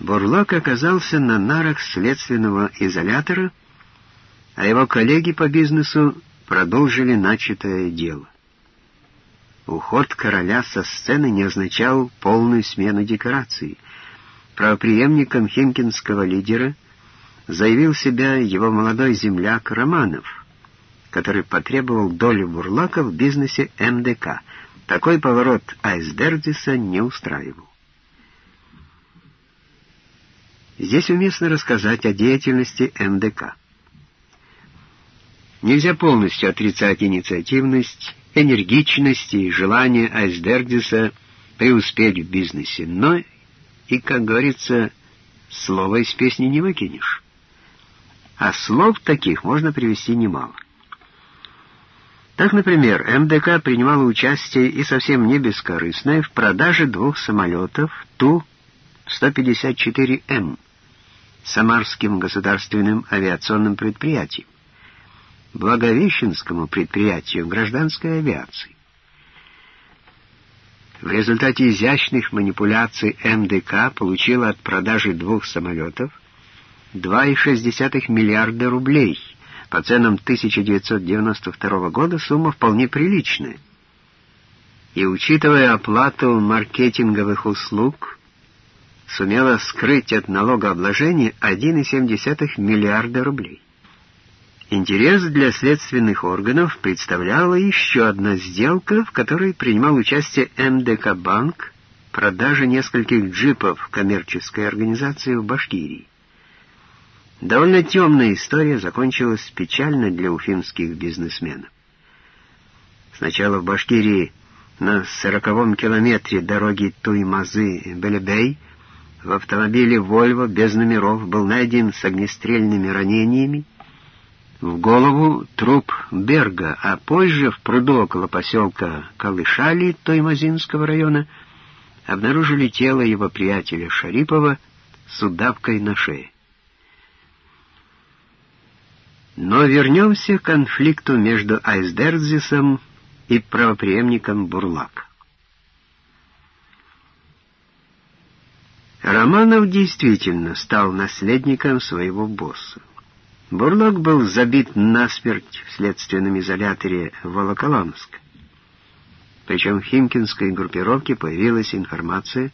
Бурлак оказался на нарах следственного изолятора, а его коллеги по бизнесу продолжили начатое дело. Уход короля со сцены не означал полную смену декораций. Правоприемником химкинского лидера заявил себя его молодой земляк Романов, который потребовал долю Бурлака в бизнесе МДК. Такой поворот Айсбердиса не устраивал. Здесь уместно рассказать о деятельности МДК. Нельзя полностью отрицать инициативность, энергичность и желание Айсбергдиса преуспеть в бизнесе, но и, как говорится, слова из песни не выкинешь. А слов таких можно привести немало. Так, например, МДК принимала участие и совсем не бескорыстное в продаже двух самолетов Ту-154М Самарским государственным авиационным предприятием, Благовещенскому предприятию гражданской авиации. В результате изящных манипуляций МДК получила от продажи двух самолетов 2,6 миллиарда рублей. По ценам 1992 года сумма вполне приличная. И учитывая оплату маркетинговых услуг, сумела скрыть от налогообложения 1,7 миллиарда рублей. Интерес для следственных органов представляла еще одна сделка, в которой принимал участие МДК «Банк» продажа нескольких джипов коммерческой организации в Башкирии. Довольно темная история закончилась печально для уфимских бизнесменов. Сначала в Башкирии на сороковом километре дороги Туймазы-Белебей в автомобиле «Вольво» без номеров был найден с огнестрельными ранениями, в голову труп Берга, а позже в пруду около поселка Калышали Тоймазинского района обнаружили тело его приятеля Шарипова с удавкой на шее. Но вернемся к конфликту между Айсдерзисом и правопреемником Бурлак. Романов действительно стал наследником своего босса. Бурлак был забит насмерть в следственном изоляторе Волоколамск. Причем в химкинской группировке появилась информация,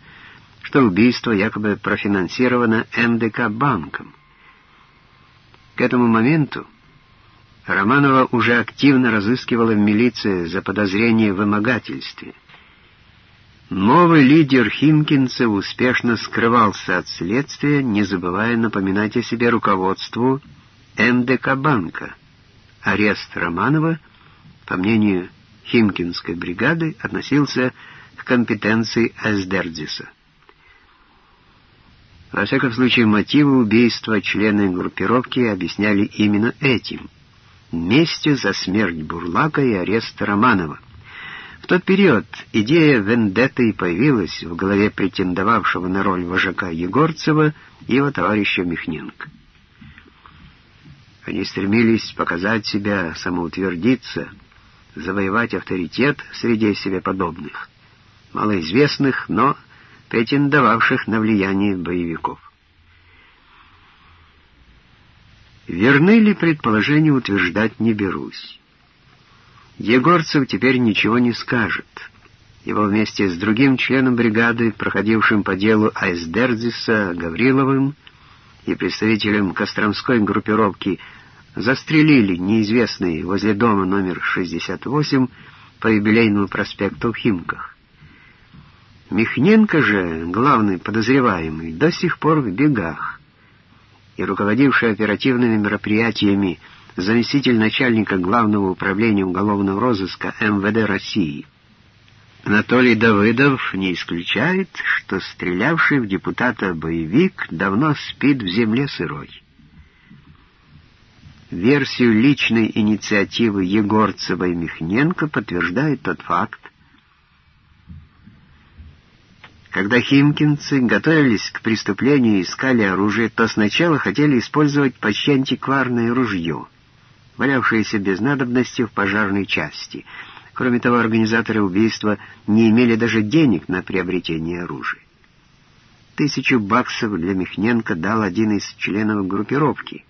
что убийство якобы профинансировано МДК банком. К этому моменту Романова уже активно разыскивала милиция за подозрение в вымогательстве. Новый лидер химкинцев успешно скрывался от следствия, не забывая напоминать о себе руководству МДК банка. Арест Романова, по мнению Химкинской бригады, относился к компетенции Эсдердиса. Во всяком случае, мотивы убийства члены группировки объясняли именно этим — местью за смерть Бурлака и арест Романова. В тот период идея вендетты появилась в голове претендовавшего на роль вожака Егорцева и его товарища Михненко. Они стремились показать себя, самоутвердиться, завоевать авторитет среди себе подобных, малоизвестных, но претендовавших на влияние боевиков. Верны ли предположения утверждать не берусь. Егорцев теперь ничего не скажет. Его вместе с другим членом бригады, проходившим по делу Айсдердиса Гавриловым и представителем Костромской группировки, застрелили неизвестные возле дома номер 68 по юбилейному проспекту в Химках. Михненко же, главный подозреваемый, до сих пор в бегах, и руководивший оперативными мероприятиями заместитель начальника Главного управления уголовного розыска МВД России. Анатолий Давыдов не исключает, что стрелявший в депутата боевик давно спит в земле сырой. Версию личной инициативы Егорцева и Михненко подтверждает тот факт, когда химкинцы готовились к преступлению и искали оружие, то сначала хотели использовать почти антикварное ружье, валявшееся без надобности в пожарной части. Кроме того, организаторы убийства не имели даже денег на приобретение оружия. Тысячу баксов для Михненко дал один из членов группировки.